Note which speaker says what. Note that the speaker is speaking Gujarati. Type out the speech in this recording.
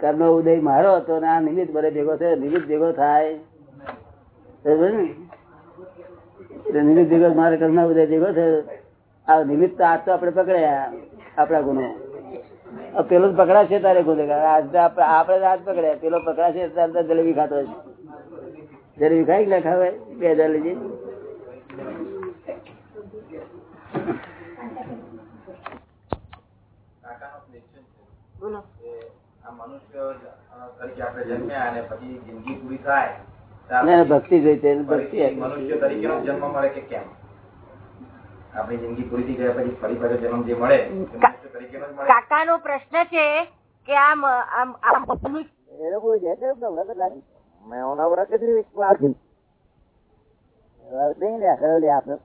Speaker 1: કર્મ ઉદય મારો હતો ને આ નિમિત્ત બધે ભેગો થયો, નિમિત્ત ભેગો થાય. નિમિત્ત ભેગો મારે કર્મ ઉદય ભેગો થયો. આ નિમિત્ત આજ તો આપડે પકડ્યા, આપણા ગુનો. પેલો પકડાશે તારે ગુનેગાર આપડે આજ પકડ્યા. પેલો પકડાશે ત્યારે તો જલેબી ખાતો છે જલેબી ખાઈ ના ખાવે બે હજાર
Speaker 2: છે
Speaker 3: બોલો.
Speaker 2: મનુષ્ય તરીકે આપણે
Speaker 1: ભક્તિ જોઈતી ભક્તિ
Speaker 2: મનુષ્ય જન્મ મળે કે કેમ? આપણી જિંદગી પૂરી થઈ ગયા પછી ફરી પાછો જન્મ જે મળે મનુષ્ય તરીકેનો
Speaker 3: પ્રશ્ન છે કે આમ આમ આમ
Speaker 1: એ
Speaker 4: મેં ઓના વરા કે વિશ્વાસ
Speaker 1: નહીં લે આપણે.